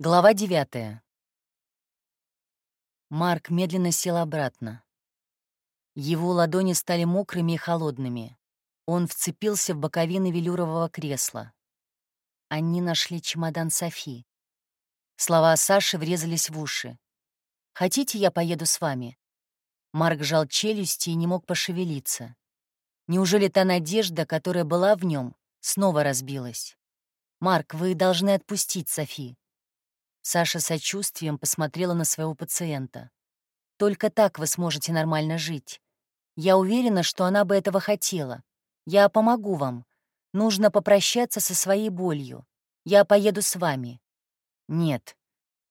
Глава девятая. Марк медленно сел обратно. Его ладони стали мокрыми и холодными. Он вцепился в боковины велюрового кресла. Они нашли чемодан Софи. Слова Саши врезались в уши. «Хотите, я поеду с вами?» Марк жал челюсти и не мог пошевелиться. Неужели та надежда, которая была в нем, снова разбилась? «Марк, вы должны отпустить Софи», Саша сочувствием посмотрела на своего пациента. «Только так вы сможете нормально жить. Я уверена, что она бы этого хотела. Я помогу вам. Нужно попрощаться со своей болью. Я поеду с вами». «Нет».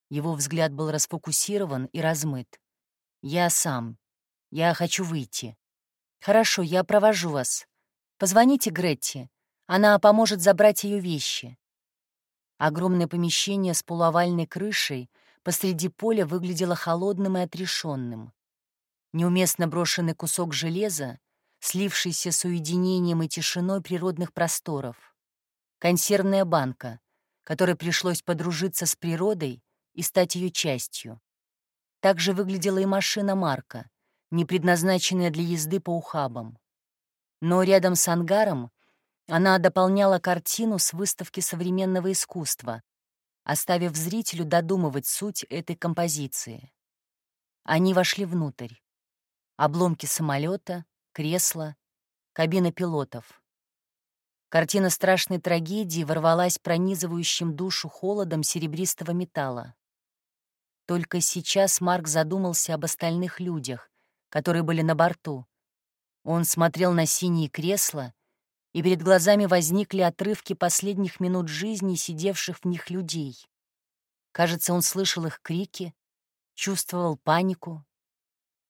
Его взгляд был расфокусирован и размыт. «Я сам. Я хочу выйти». «Хорошо, я провожу вас. Позвоните Гретте. Она поможет забрать ее вещи. Огромное помещение с полуовальной крышей посреди поля выглядело холодным и отрешенным. Неуместно брошенный кусок железа, слившийся с уединением и тишиной природных просторов. Консервная банка, которой пришлось подружиться с природой и стать ее частью. Также выглядела и машина Марка, не предназначенная для езды по ухабам. Но рядом с ангаром она дополняла картину с выставки современного искусства, оставив зрителю додумывать суть этой композиции. Они вошли внутрь. Обломки самолета, кресла, кабина пилотов. Картина страшной трагедии ворвалась пронизывающим душу холодом серебристого металла. Только сейчас Марк задумался об остальных людях, которые были на борту. Он смотрел на синие кресла и перед глазами возникли отрывки последних минут жизни сидевших в них людей. Кажется, он слышал их крики, чувствовал панику.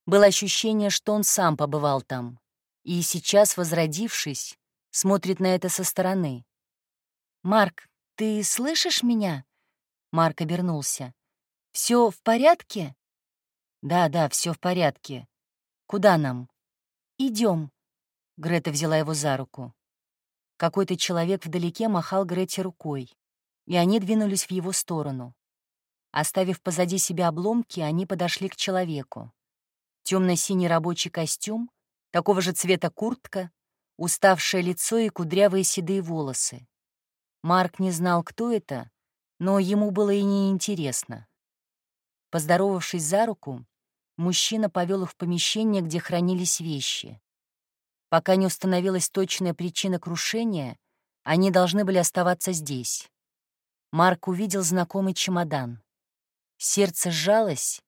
Было ощущение, что он сам побывал там, и сейчас, возродившись, смотрит на это со стороны. «Марк, ты слышишь меня?» Марк обернулся. «Все в порядке?» «Да, да, все в порядке. Куда нам?» Идем. Грета взяла его за руку. Какой-то человек вдалеке махал Грете рукой, и они двинулись в его сторону. Оставив позади себя обломки, они подошли к человеку. Темно-синий рабочий костюм, такого же цвета куртка, уставшее лицо и кудрявые седые волосы. Марк не знал, кто это, но ему было и неинтересно. Поздоровавшись за руку, мужчина повел их в помещение, где хранились вещи. Пока не установилась точная причина крушения, они должны были оставаться здесь. Марк увидел знакомый чемодан. Сердце сжалось,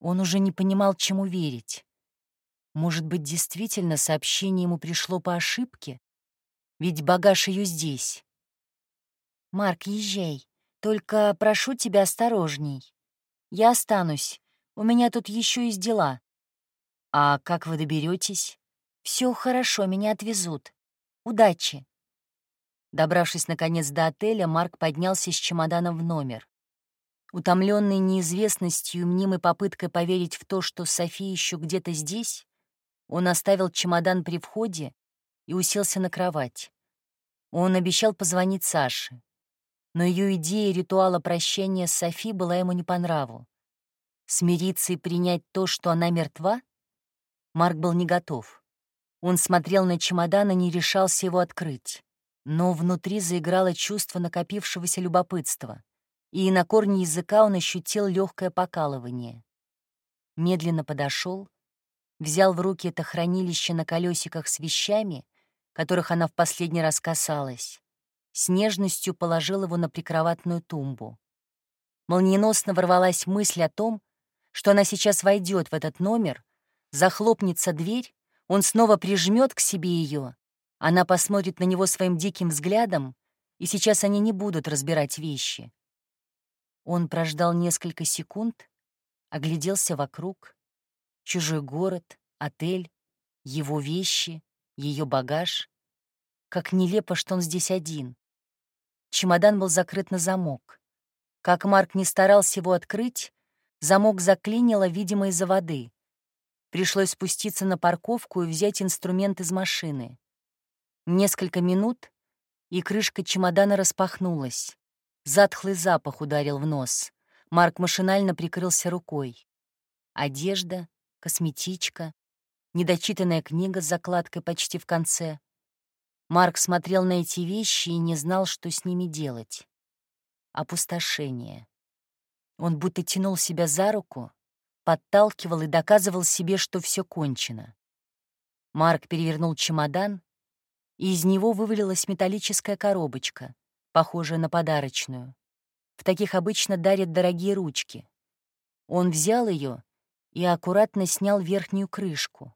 он уже не понимал, чему верить. Может быть, действительно сообщение ему пришло по ошибке? Ведь багаж ее здесь. «Марк, езжай. Только прошу тебя осторожней. Я останусь. У меня тут еще есть дела». «А как вы доберетесь? Все хорошо, меня отвезут. Удачи!» Добравшись, наконец, до отеля, Марк поднялся с чемоданом в номер. Утомленный неизвестностью и мнимой попыткой поверить в то, что София еще где-то здесь, он оставил чемодан при входе и уселся на кровать. Он обещал позвонить Саше, но ее идея ритуала прощения с Софи была ему не по нраву. Смириться и принять то, что она мертва? Марк был не готов. Он смотрел на чемодан и не решался его открыть. Но внутри заиграло чувство накопившегося любопытства, и на корне языка он ощутил легкое покалывание. Медленно подошел, взял в руки это хранилище на колесиках с вещами, которых она в последний раз касалась, с нежностью положил его на прикроватную тумбу. Молниеносно ворвалась мысль о том, что она сейчас войдет в этот номер, захлопнется дверь он снова прижмет к себе ее, она посмотрит на него своим диким взглядом, и сейчас они не будут разбирать вещи. Он прождал несколько секунд, огляделся вокруг. Чужой город, отель, его вещи, ее багаж. Как нелепо, что он здесь один. Чемодан был закрыт на замок. Как Марк не старался его открыть, замок заклинило, видимо, из-за воды. Пришлось спуститься на парковку и взять инструмент из машины. Несколько минут, и крышка чемодана распахнулась. Затхлый запах ударил в нос. Марк машинально прикрылся рукой. Одежда, косметичка, недочитанная книга с закладкой почти в конце. Марк смотрел на эти вещи и не знал, что с ними делать. Опустошение. Он будто тянул себя за руку, подталкивал и доказывал себе, что все кончено. Марк перевернул чемодан, и из него вывалилась металлическая коробочка, похожая на подарочную. В таких обычно дарят дорогие ручки. Он взял ее и аккуратно снял верхнюю крышку.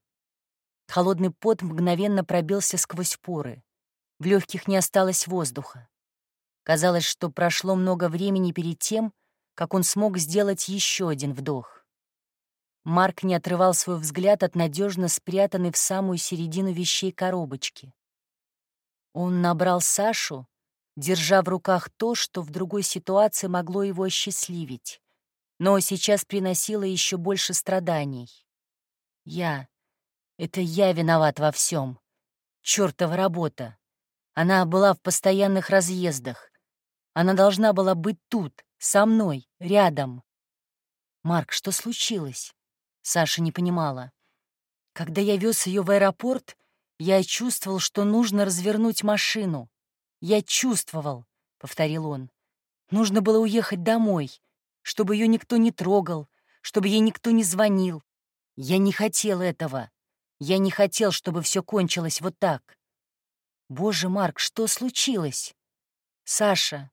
Холодный пот мгновенно пробился сквозь поры. В легких не осталось воздуха. Казалось, что прошло много времени перед тем, как он смог сделать еще один вдох. Марк не отрывал свой взгляд от надежно спрятанной в самую середину вещей коробочки. Он набрал Сашу, держа в руках то, что в другой ситуации могло его осчастливить, но сейчас приносило еще больше страданий. Я. Это я виноват во всем. Чёртова работа. Она была в постоянных разъездах. Она должна была быть тут, со мной, рядом. Марк, что случилось? Саша не понимала. Когда я вез ее в аэропорт, я чувствовал, что нужно развернуть машину. Я чувствовал, — повторил он. Нужно было уехать домой, чтобы ее никто не трогал, чтобы ей никто не звонил. Я не хотел этого. Я не хотел, чтобы все кончилось вот так. Боже, Марк, что случилось? Саша.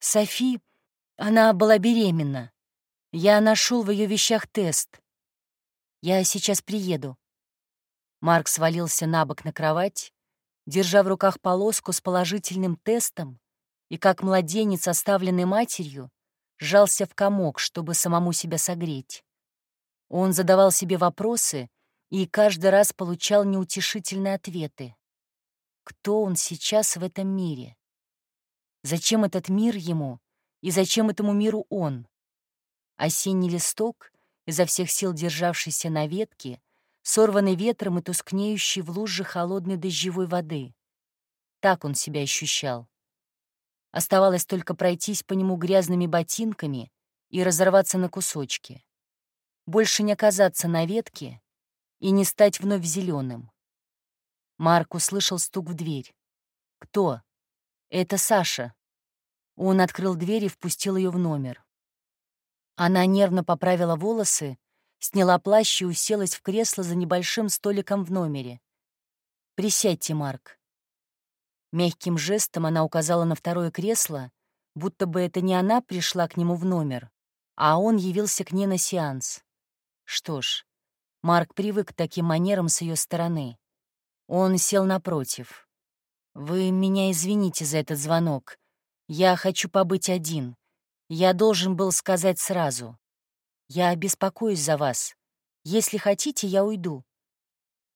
Софи, она была беременна. Я нашел в ее вещах тест. Я сейчас приеду». Марк свалился на бок на кровать, держа в руках полоску с положительным тестом и, как младенец, оставленный матерью, сжался в комок, чтобы самому себя согреть. Он задавал себе вопросы и каждый раз получал неутешительные ответы. Кто он сейчас в этом мире? Зачем этот мир ему и зачем этому миру он? Осенний листок изо всех сил державшийся на ветке, сорванный ветром и тускнеющий в луже холодной дождевой воды. Так он себя ощущал. Оставалось только пройтись по нему грязными ботинками и разорваться на кусочки. Больше не оказаться на ветке и не стать вновь зеленым. Марк услышал стук в дверь. «Кто?» «Это Саша». Он открыл дверь и впустил ее в номер. Она нервно поправила волосы, сняла плащ и уселась в кресло за небольшим столиком в номере. «Присядьте, Марк». Мягким жестом она указала на второе кресло, будто бы это не она пришла к нему в номер, а он явился к ней на сеанс. Что ж, Марк привык к таким манерам с ее стороны. Он сел напротив. «Вы меня извините за этот звонок. Я хочу побыть один. Я должен был сказать сразу. Я беспокоюсь за вас. Если хотите, я уйду.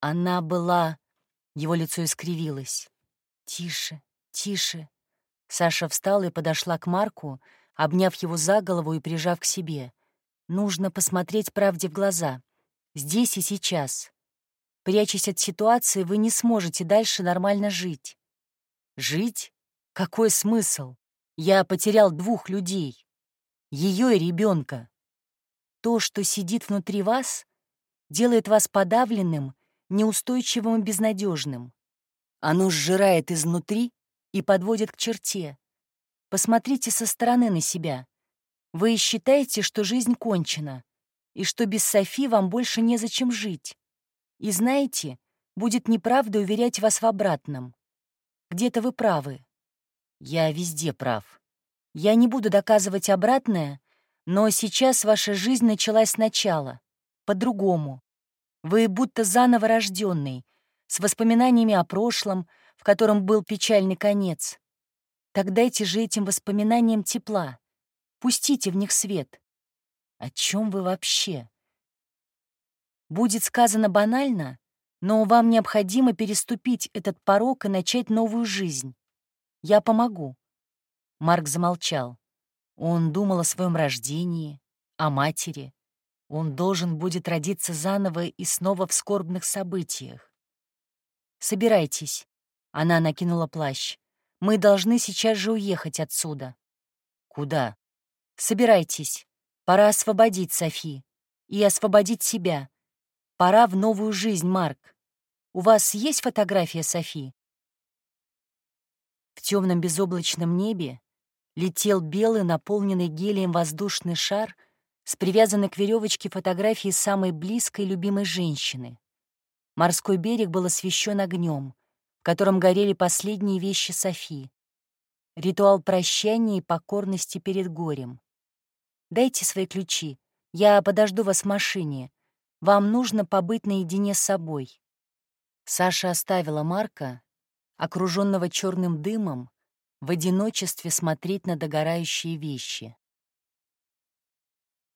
Она была... Его лицо искривилось. Тише, тише. Саша встала и подошла к Марку, обняв его за голову и прижав к себе. Нужно посмотреть правде в глаза. Здесь и сейчас. Прячась от ситуации, вы не сможете дальше нормально жить. Жить? Какой смысл? Я потерял двух людей. Ее и ребенка. То, что сидит внутри вас, делает вас подавленным, неустойчивым и безнадежным. Оно сжирает изнутри и подводит к черте. Посмотрите со стороны на себя. Вы считаете, что жизнь кончена, и что без Софи вам больше незачем жить. И знаете, будет неправда уверять вас в обратном. Где-то вы правы. Я везде прав. Я не буду доказывать обратное, но сейчас ваша жизнь началась сначала, по-другому. Вы будто заново рожденный, с воспоминаниями о прошлом, в котором был печальный конец. Так дайте же этим воспоминаниям тепла. Пустите в них свет. О чем вы вообще? Будет сказано банально, но вам необходимо переступить этот порог и начать новую жизнь. Я помогу». Марк замолчал. Он думал о своем рождении, о матери. Он должен будет родиться заново и снова в скорбных событиях. «Собирайтесь», — она накинула плащ. «Мы должны сейчас же уехать отсюда». «Куда?» «Собирайтесь. Пора освободить Софи. И освободить себя. Пора в новую жизнь, Марк. У вас есть фотография Софи?» В темном безоблачном небе летел белый, наполненный гелием воздушный шар с привязанной к веревочке фотографией самой близкой любимой женщины. Морской берег был освещен огнем, в котором горели последние вещи Софи. Ритуал прощания и покорности перед горем. «Дайте свои ключи. Я подожду вас в машине. Вам нужно побыть наедине с собой». Саша оставила Марка, окруженного черным дымом, в одиночестве смотреть на догорающие вещи.